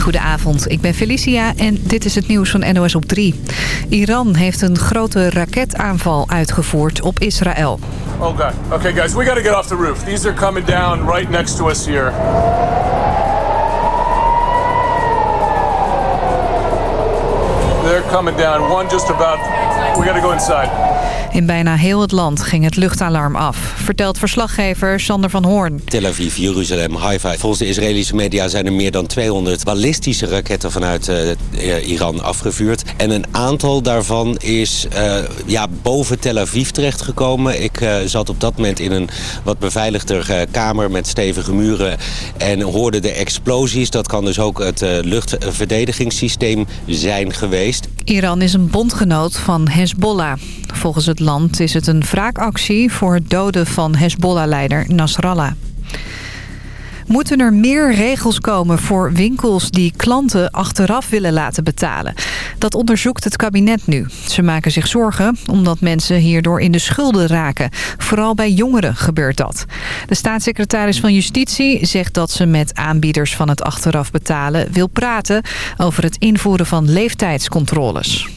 Goedenavond, ik ben Felicia en dit is het nieuws van NOS op 3. Iran heeft een grote raketaanval uitgevoerd op Israël. Oh god. Okay guys, we gotta get off the roof. These are coming down right next to us here. They're coming down. One just about. We gotta go inside. In bijna heel het land ging het luchtalarm af, vertelt verslaggever Sander van Hoorn. Tel Aviv, Jeruzalem, Haifa. Volgens de Israëlische media zijn er meer dan 200 ballistische raketten vanuit uh, Iran afgevuurd. En een aantal daarvan is uh, ja, boven Tel Aviv terechtgekomen. Ik uh, zat op dat moment in een wat beveiligder kamer met stevige muren en hoorde de explosies. Dat kan dus ook het luchtverdedigingssysteem zijn geweest. Iran is een bondgenoot van Hezbollah. Volgens het land is het een wraakactie voor het doden van Hezbollah-leider Nasrallah. Moeten er meer regels komen voor winkels die klanten achteraf willen laten betalen? Dat onderzoekt het kabinet nu. Ze maken zich zorgen omdat mensen hierdoor in de schulden raken. Vooral bij jongeren gebeurt dat. De staatssecretaris van Justitie zegt dat ze met aanbieders van het achteraf betalen wil praten over het invoeren van leeftijdscontroles.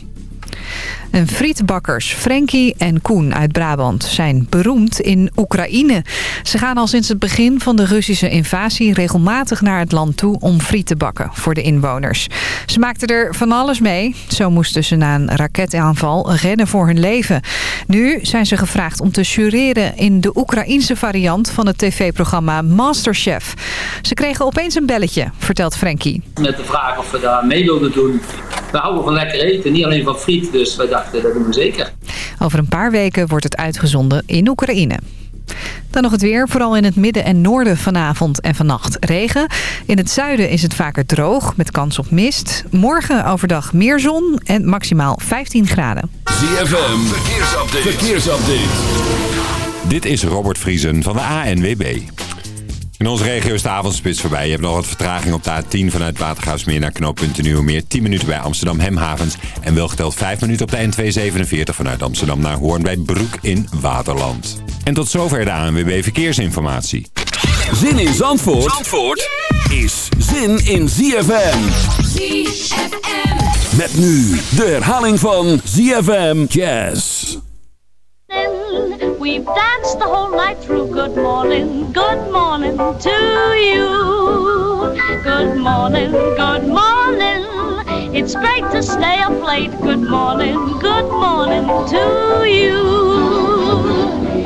En frietbakkers Frenkie en Koen uit Brabant zijn beroemd in Oekraïne. Ze gaan al sinds het begin van de Russische invasie regelmatig naar het land toe om friet te bakken voor de inwoners. Ze maakten er van alles mee. Zo moesten ze na een raketaanval rennen voor hun leven. Nu zijn ze gevraagd om te jureren in de Oekraïense variant van het tv-programma Masterchef. Ze kregen opeens een belletje, vertelt Frenkie. Met de vraag of we daar mee wilden doen. We houden van lekker eten, niet alleen van friet, dus wij dat doen we zeker. Over een paar weken wordt het uitgezonden in Oekraïne. Dan nog het weer. Vooral in het midden en noorden vanavond en vannacht regen. In het zuiden is het vaker droog met kans op mist. Morgen overdag meer zon en maximaal 15 graden. ZFM, verkeersupdate. verkeersupdate. Dit is Robert Vriesen van de ANWB. In onze regio is de avondspits voorbij. Je hebt nog wat vertraging op de A10 vanuit Watergaasmeer naar knooppunt Nieuwemeer. 10 minuten bij Amsterdam Hemhavens. En wel geteld 5 minuten op de N247 vanuit Amsterdam naar Hoorn bij Broek in Waterland. En tot zover de ANWB Verkeersinformatie. Zin in Zandvoort, Zandvoort is zin in ZFM. ZFM. Met nu de herhaling van ZFM Jazz. We've danced the whole night through. Good morning, good morning to you. Good morning, good morning. It's great to stay up late. Good morning, good morning to you.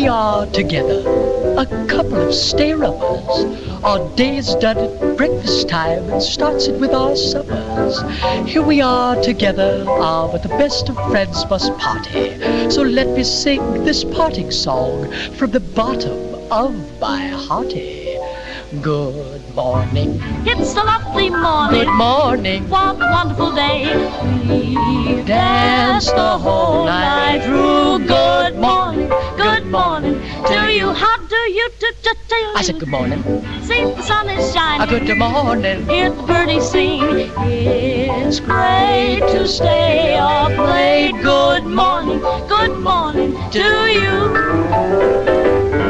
We are together, a couple of stay-uppers our day is done at breakfast time and starts it with our suppers. Here we are together, ah, but the best of friends must party. So let me sing this parting song from the bottom of my hearty. Good morning. It's a lovely morning. Good morning. What a wonderful day. We danced the whole night through. Good morning. Good morning to you. How do you do? I said good morning. See, the sun is shining. A good morning. Hear the birdies sing. It's great to stay up late. Good morning. Good morning to you.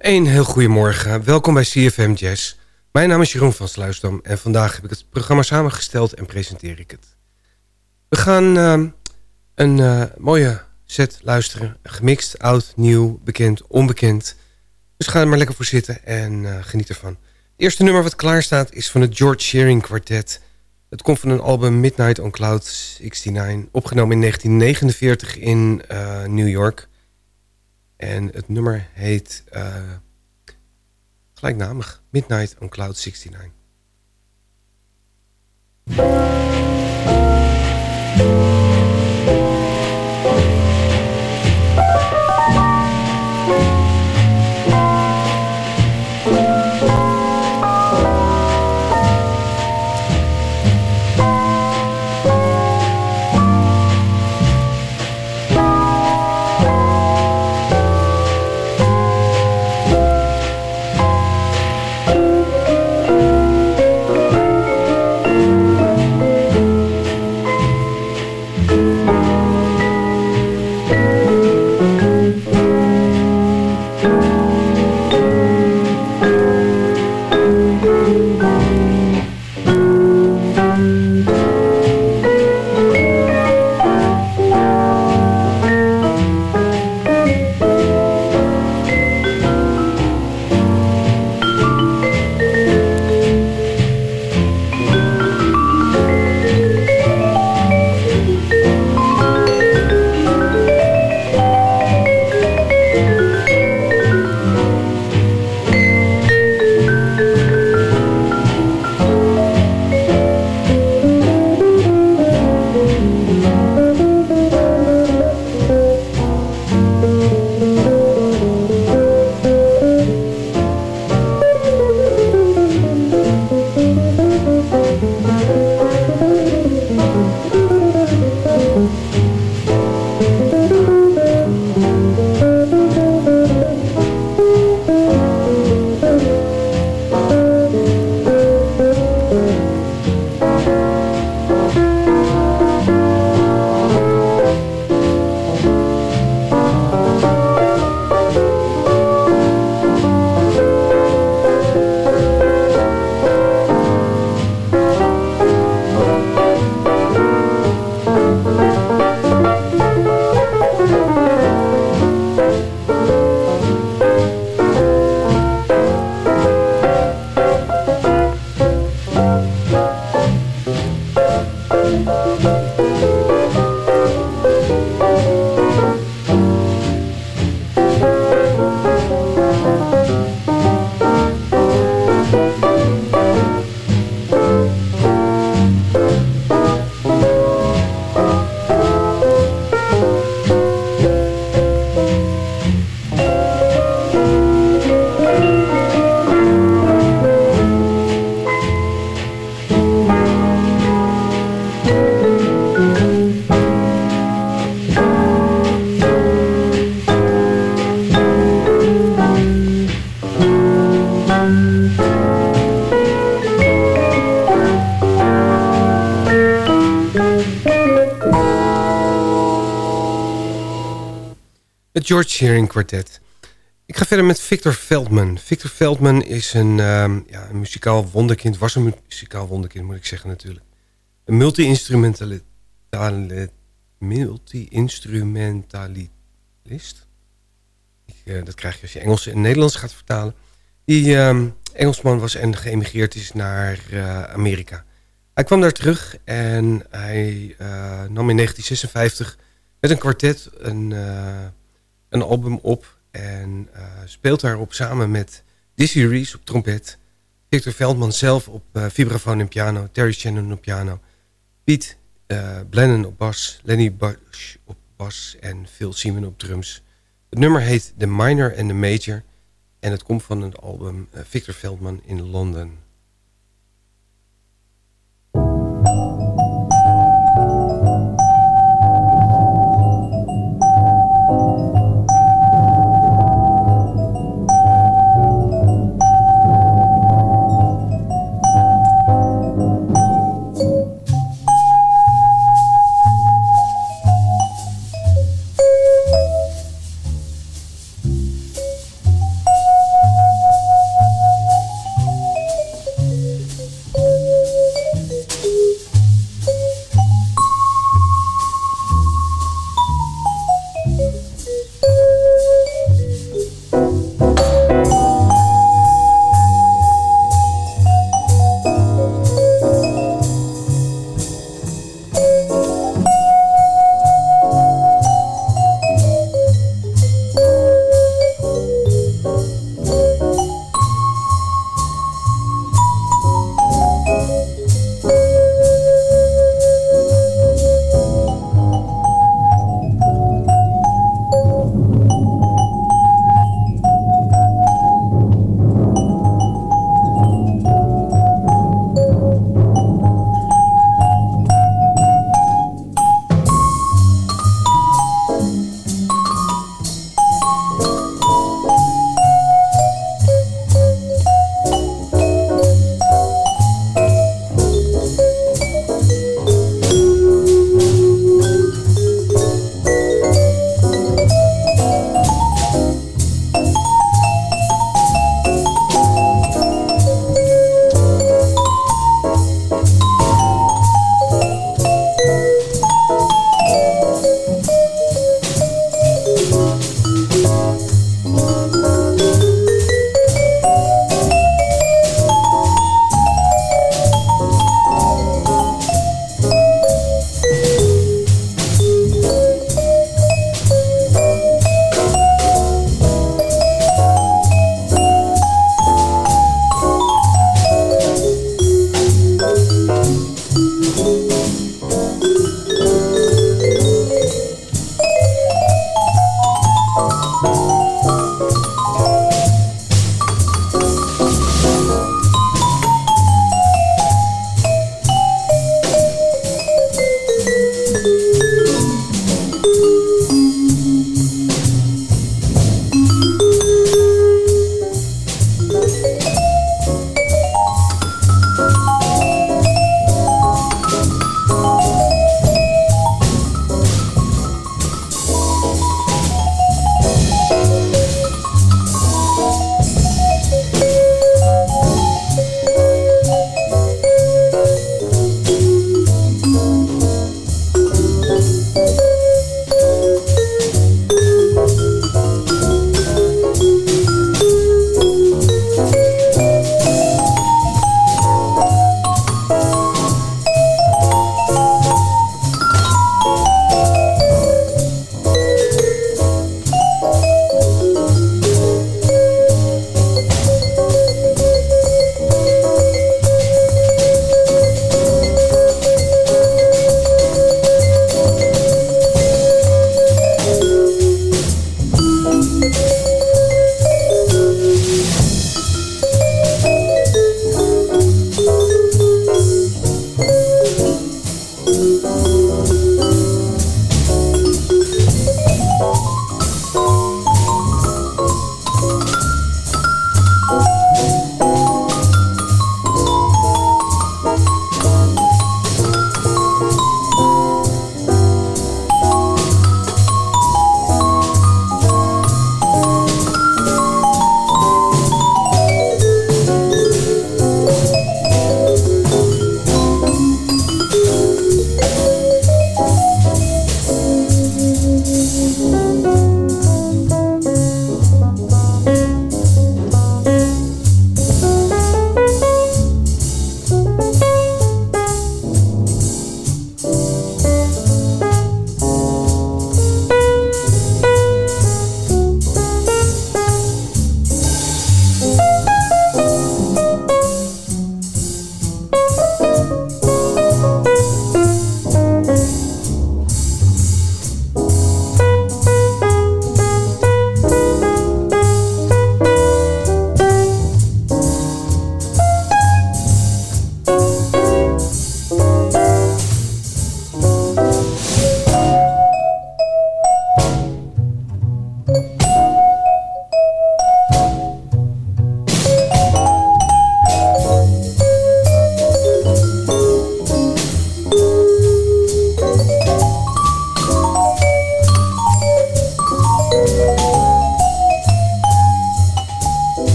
Een heel goedemorgen. Welkom bij CFM Jazz. Mijn naam is Jeroen van Sluisdam en vandaag heb ik het programma samengesteld en presenteer ik het. We gaan uh, een uh, mooie set luisteren. Gemixt, oud, nieuw, bekend, onbekend. Dus ga er maar lekker voor zitten en uh, geniet ervan. Het eerste nummer wat klaar staat is van het George Shearing Quartet. Het komt van een album Midnight on Cloud 69. Opgenomen in 1949 in New York. En het nummer heet uh, gelijknamig Midnight on Cloud 69. George Shearing Quartet. Ik ga verder met Victor Veldman. Victor Veldman is een, um, ja, een muzikaal wonderkind. Was een muzikaal wonderkind, moet ik zeggen natuurlijk. Een multi-instrumentalist. Multi-instrumentalist. Uh, dat krijg je als je Engels en Nederlands gaat vertalen. Die um, Engelsman was en geëmigreerd is naar uh, Amerika. Hij kwam daar terug en hij uh, nam in 1956 met een kwartet een een album op. En uh, speelt daarop samen met Dizzy Reese op trompet. Victor Veldman zelf op uh, vibrafoon en piano. Terry Shannon op piano. Piet uh, op bas. Lenny Bush op bas. En Phil Simon op drums. Het nummer heet The Minor and the Major. En het komt van het album Victor Veldman in Londen.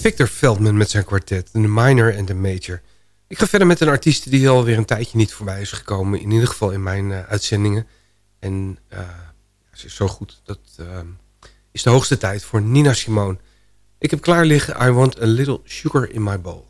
Victor Veldman met zijn kwartet, de minor en de major. Ik ga verder met een artiest die alweer een tijdje niet voorbij is gekomen. In ieder geval in mijn uh, uitzendingen. En uh, ze is zo goed. Dat uh, is de hoogste tijd voor Nina Simone. Ik heb klaar liggen I Want a Little Sugar in My Bowl.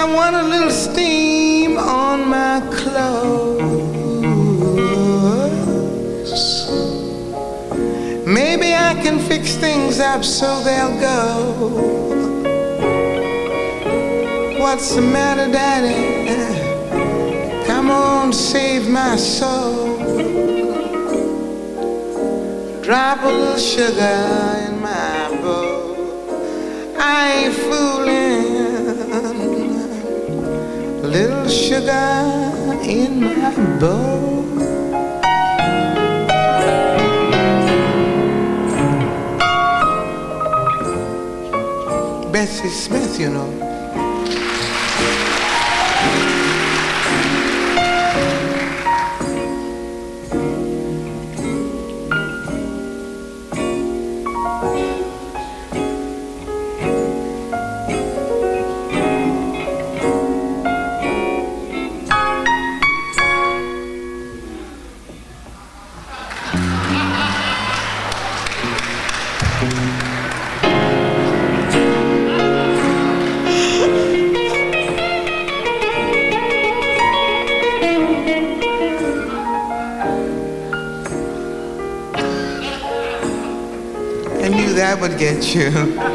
I want a little steam on my clothes. Maybe I can fix things up so they'll go. What's the matter, Daddy? Come on, save my soul. Drop a little sugar in my bowl. I ain't fooling. Little sugar in my bowl. Bessie Smith, you know. Get you.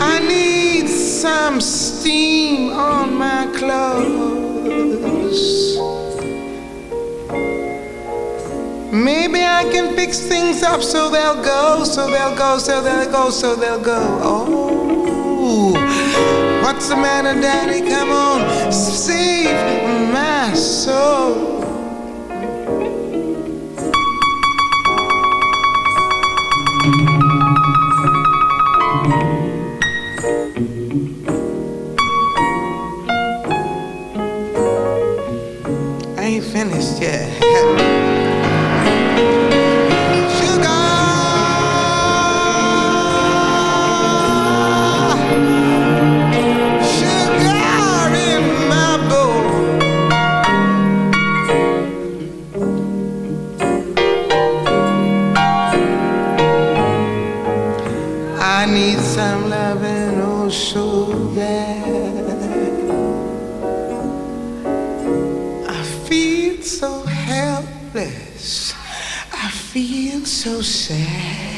I need some steam on my clothes. Maybe I can fix things up so they'll go, so they'll go, so they'll go, so they'll go. Oh, what's the matter, Daddy? Come on, save my soul. Yeah. Uh, so sad.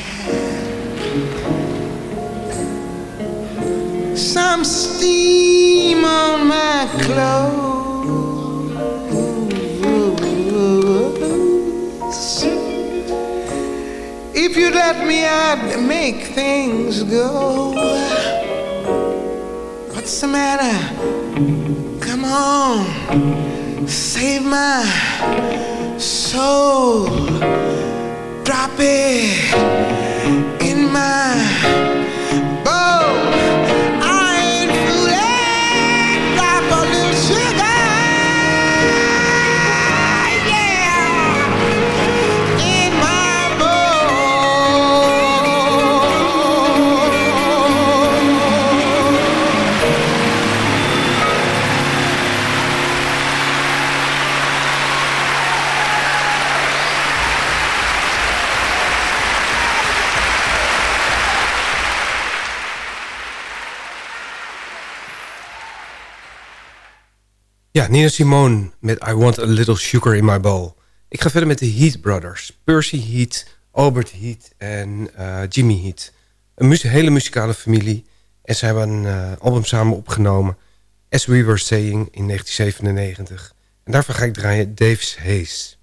some steam on my clothes. If you let me, I'd make things go. What's the matter? Come on, save my soul. Drop it in my Nina Simone met I Want a Little Sugar in My Bowl. Ik ga verder met de Heat Brothers. Percy Heat, Albert Heat en eh, Jimmy Heat. Een hele muzikale familie. En ze hebben een eh, album samen opgenomen. As We Were Saying in 1997. En daarvan ga ik draaien Dave's Haze.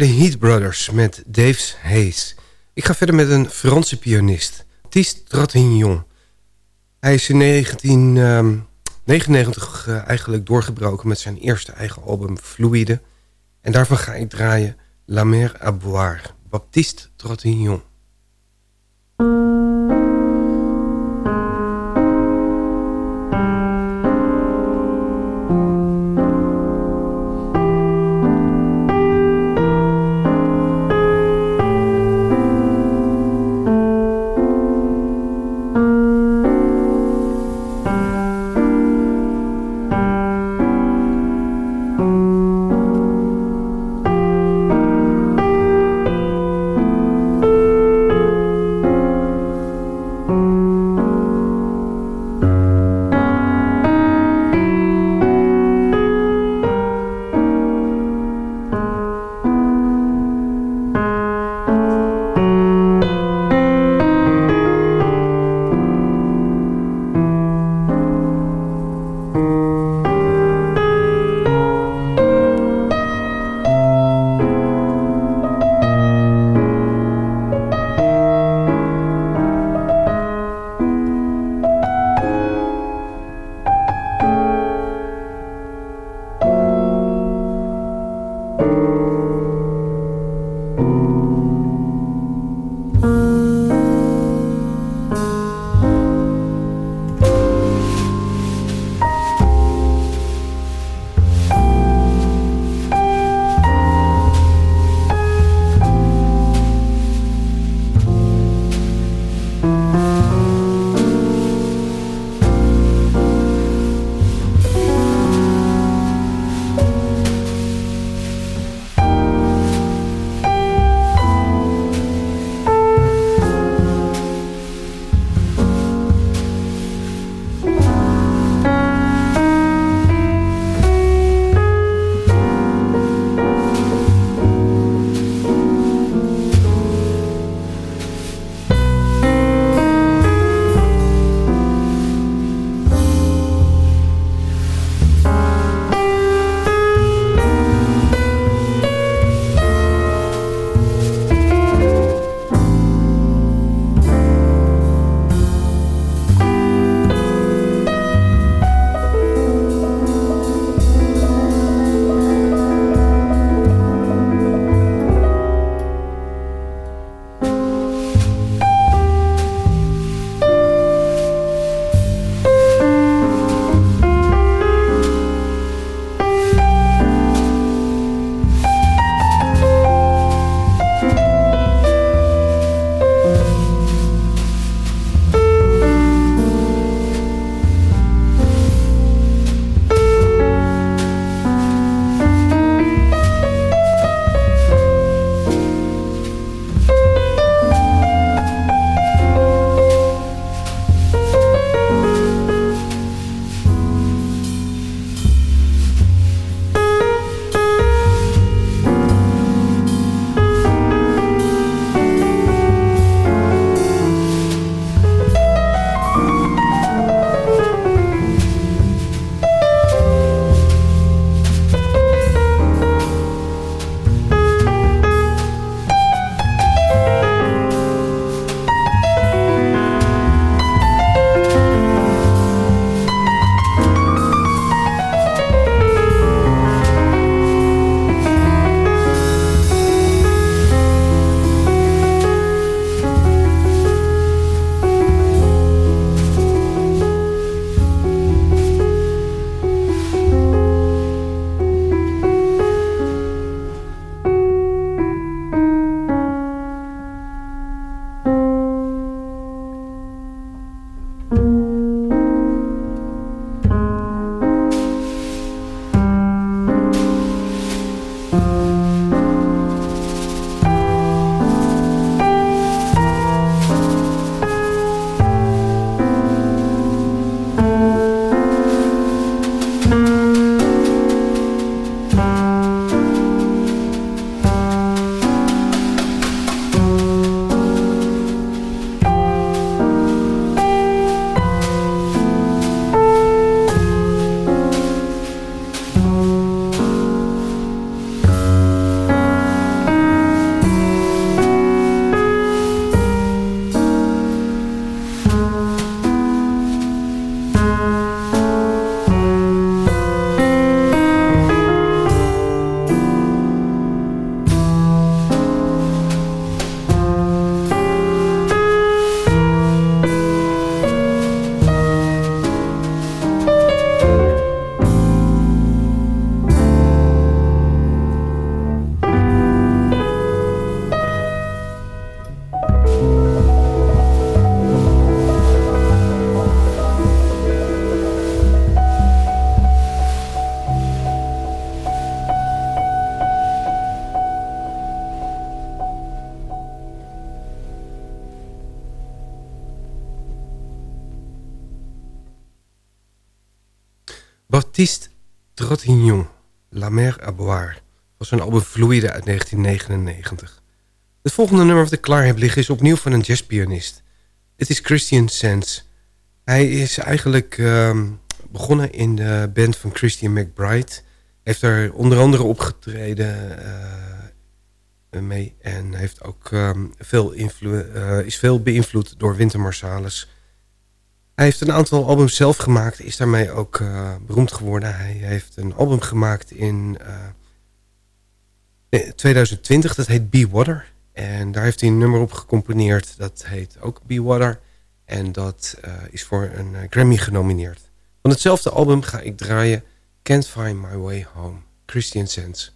De Heat Brothers met Dave's Hayes. Ik ga verder met een Franse pianist, Baptiste Trattignon. Hij is in 1999 uh, eigenlijk doorgebroken met zijn eerste eigen album Fluide. En daarvan ga ik draaien La Mer à Boire, Baptiste Trattignon. La Mer à Boire... was zijn album Fluide uit 1999. Het volgende nummer wat ik klaar heb liggen is opnieuw van een jazzpianist. Het is Christian Sands. Hij is eigenlijk ehm, begonnen in de band van Christian McBride. Heeft er onder andere opgetreden uh, mee. En heeft ook ehm, veel uh, is veel beïnvloed door Winter Marsalis... Hij heeft een aantal albums zelf gemaakt. Is daarmee ook uh, beroemd geworden. Hij heeft een album gemaakt in uh, 2020. Dat heet Be Water. En daar heeft hij een nummer op gecomponeerd. Dat heet ook Be Water. En dat uh, is voor een Grammy genomineerd. Van hetzelfde album ga ik draaien Can't Find My Way Home. Christian Sense.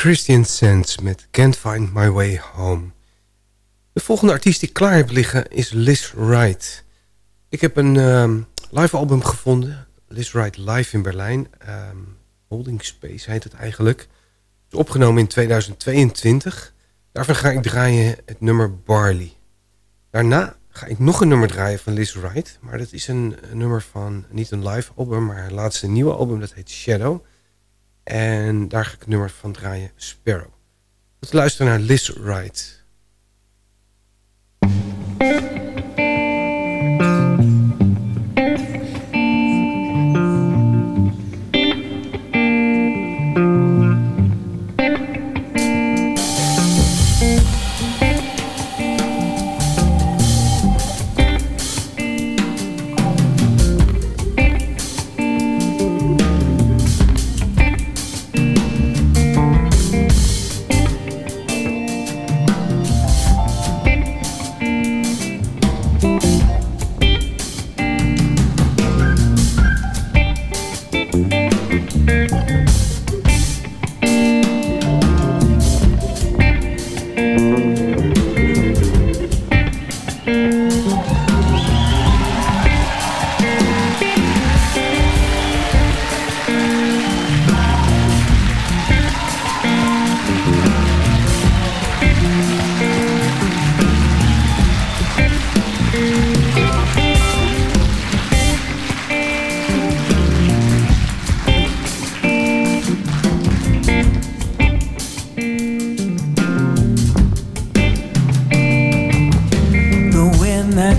Christian Sands met Can't Find My Way Home. De volgende artiest die klaar heb liggen is Liz Wright. Ik heb een um, live album gevonden. Liz Wright live in Berlijn. Um, Holding Space heet het eigenlijk. Het is opgenomen in 2022. Daarvan ga ik draaien het nummer Barley. Daarna ga ik nog een nummer draaien van Liz Wright. Maar dat is een, een nummer van niet een live album, maar haar laatste nieuwe album. Dat heet Shadow. En daar ga ik het nummer van draaien, Sparrow. Tot luisteren naar Liz Wright.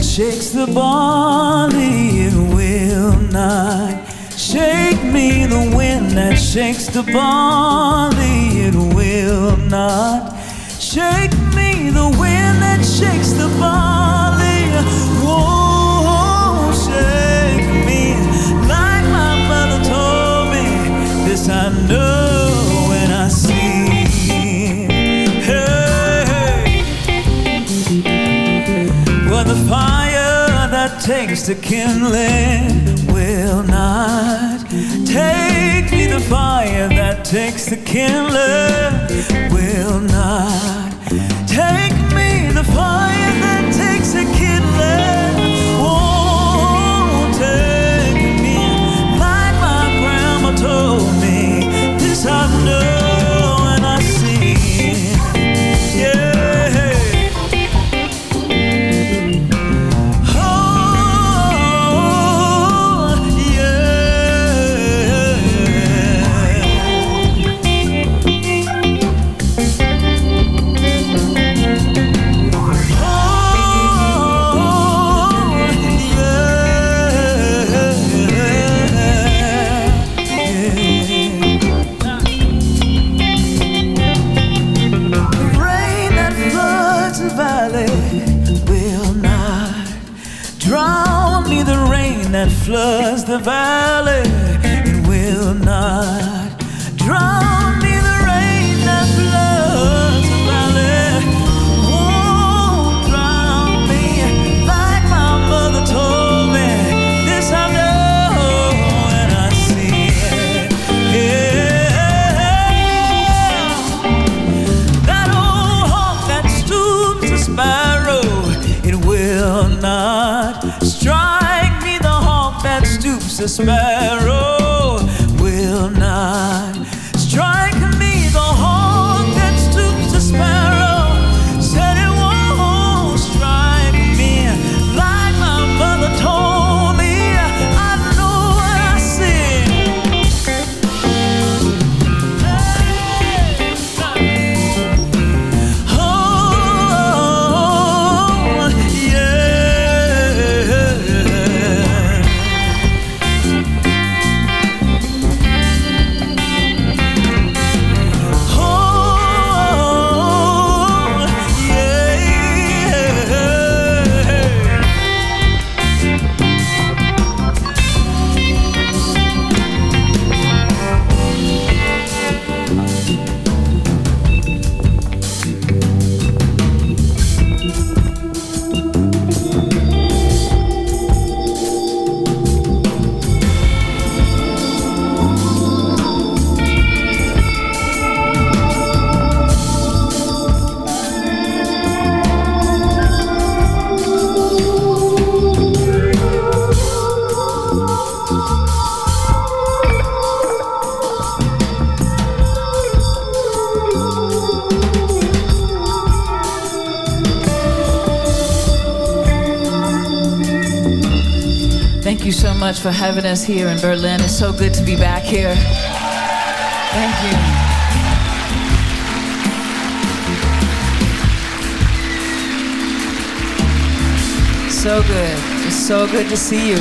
shakes the body, it will not shake me. The wind that shakes the body, it will not shake me. The wind that shakes the body. takes to kindling will not take me. The fire that takes the kindling will not take me. The fire suspect. For having us here in Berlin. It's so good to be back here. Thank you. So good. It's so good to see you.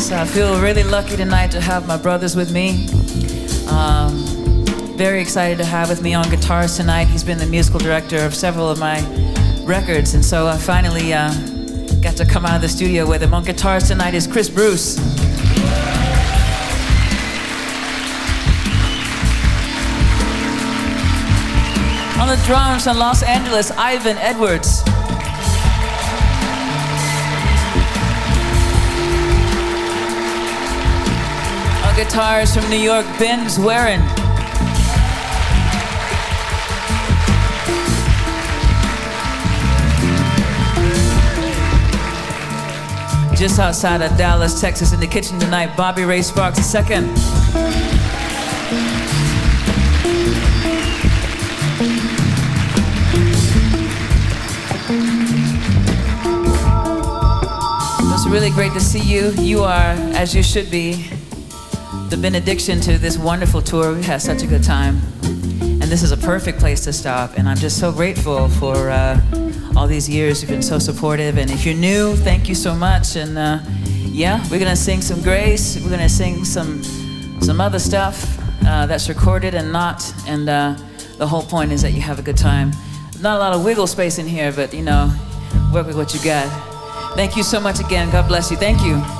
So I feel really lucky tonight to have my brothers with me. Um, very excited to have with me on guitars tonight. He's been the musical director of several of my records, and so I finally uh, got to come out of the studio with him. On guitars tonight is Chris Bruce. On the drums in Los Angeles, Ivan Edwards. On guitars from New York, Ben Zwerin. Just outside of Dallas, Texas, in the kitchen tonight, Bobby Ray Sparks Second. It's really great to see you. You are, as you should be, the benediction to this wonderful tour. We've had such a good time. And this is a perfect place to stop. And I'm just so grateful for uh, all these years. You've been so supportive. And if you're new, thank you so much. And uh, yeah, we're going to sing some grace. We're going to sing some, some other stuff uh, that's recorded and not. And uh, the whole point is that you have a good time. Not a lot of wiggle space in here, but you know, work with what you got. Thank you so much again. God bless you. Thank you.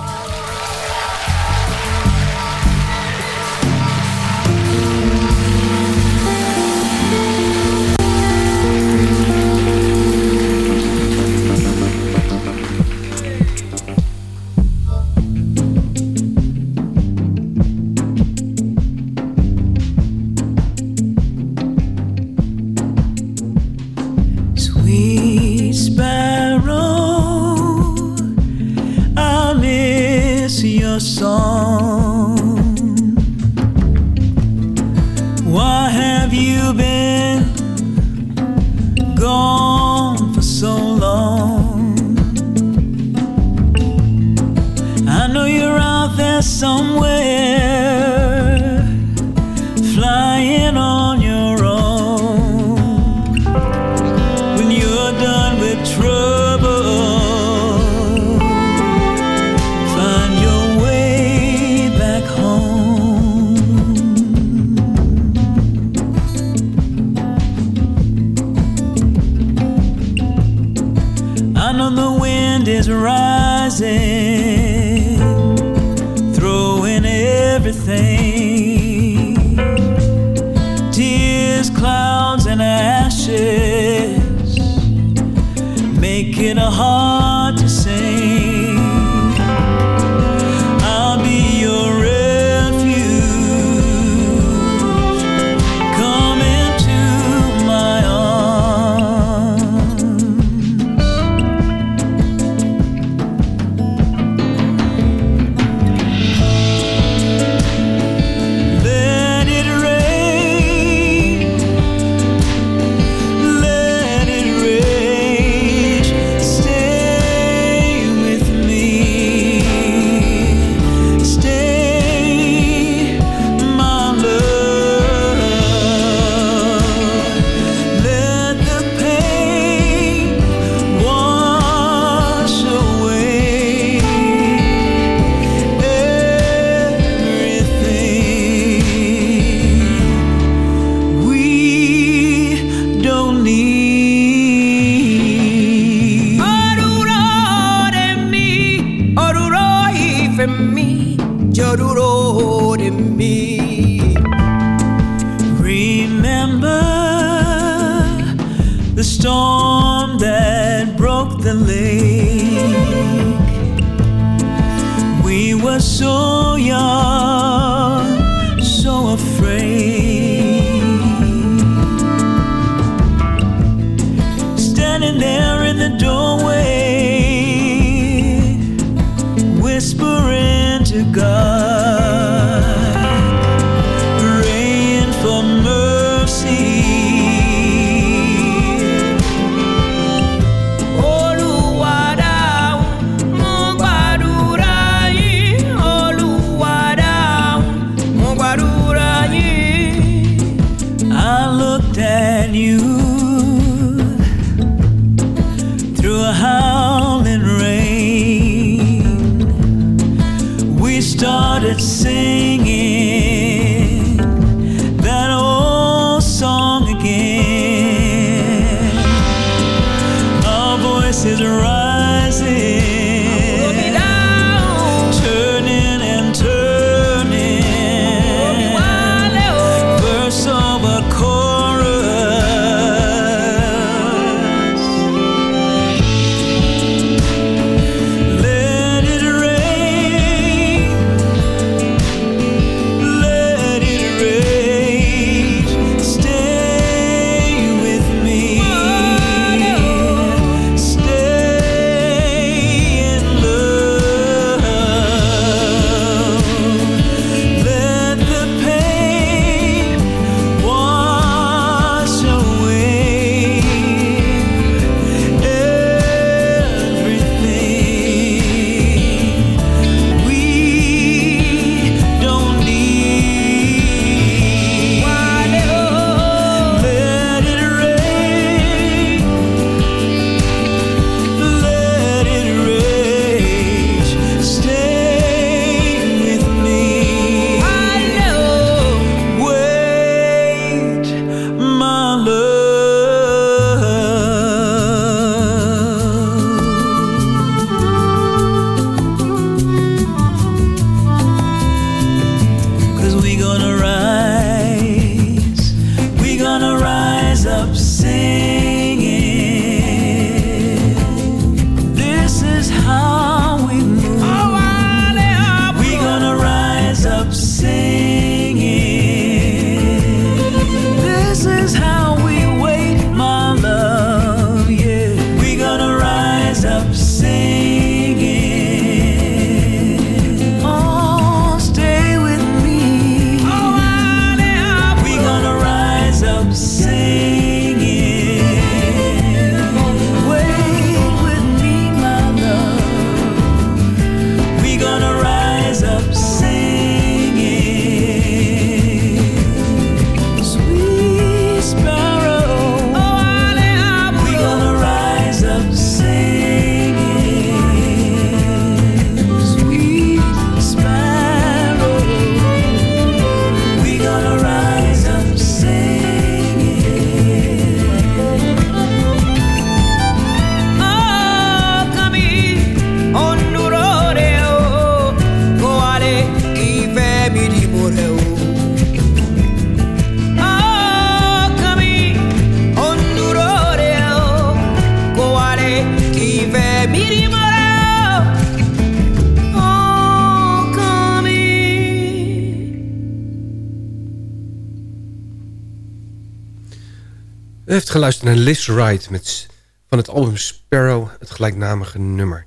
Geluisterd naar Liz Wright met, van het album Sparrow, het gelijknamige nummer.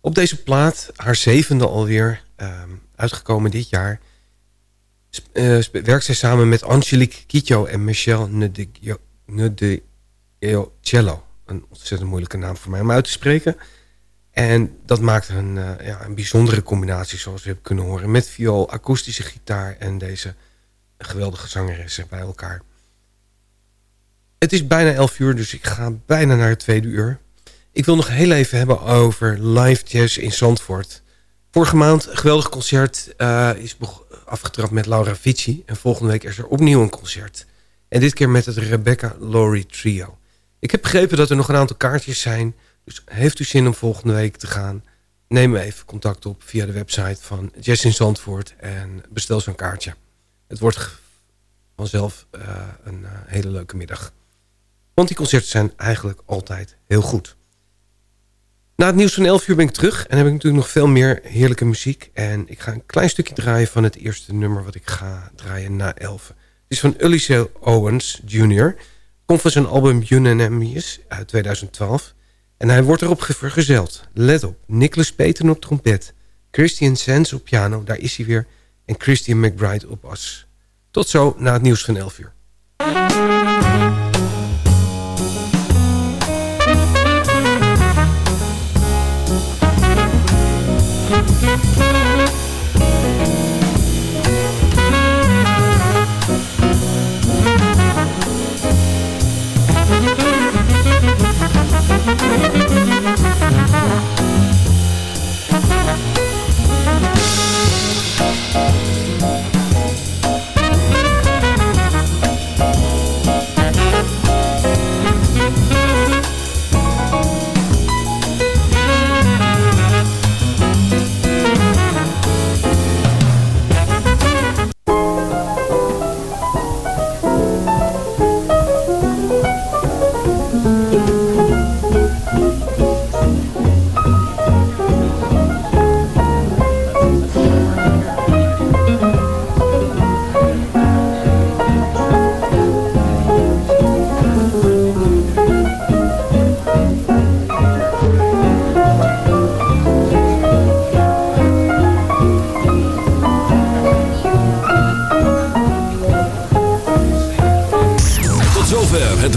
Op deze plaat, haar zevende alweer, ehm, uitgekomen dit jaar... sp- werkt zij samen met Angelique Kidjo en Michelle Nedecello. Een ontzettend moeilijke naam voor mij om uit te spreken. En dat maakt een, eh, ja, een bijzondere combinatie, zoals we hebben kunnen horen... met viool, akoestische gitaar en deze geweldige zangeressen bij elkaar. Het is bijna 11 uur, dus ik ga bijna naar het tweede uur. Ik wil nog heel even hebben over live jazz in Zandvoort. Vorige maand een geweldig concert eh, is afgetrapt met Laura Vici. En volgende week is er opnieuw een concert. En dit keer met het Rebecca Laurie Trio. Ik heb begrepen dat er nog een aantal kaartjes zijn. Dus heeft u zin om volgende week te gaan? Neem even contact op via de website van Jazz in Zandvoort. En bestel zo'n kaartje. Het wordt vanzelf eh, een eh, hele leuke middag. Want die concerten zijn eigenlijk altijd heel goed. Na het nieuws van 11 uur ben ik terug. En heb ik natuurlijk nog veel meer heerlijke muziek. En ik ga een klein stukje draaien van het eerste nummer wat ik ga draaien na 11. Het is van Ulysses Owens Jr. Komt van zijn album Unanimous uit 2012. En hij wordt erop vergezeld. Let op, Nicholas Peten op trompet. Christian Sands op piano, daar is hij weer. En Christian McBride op bas. Tot zo na het nieuws van 11 uur.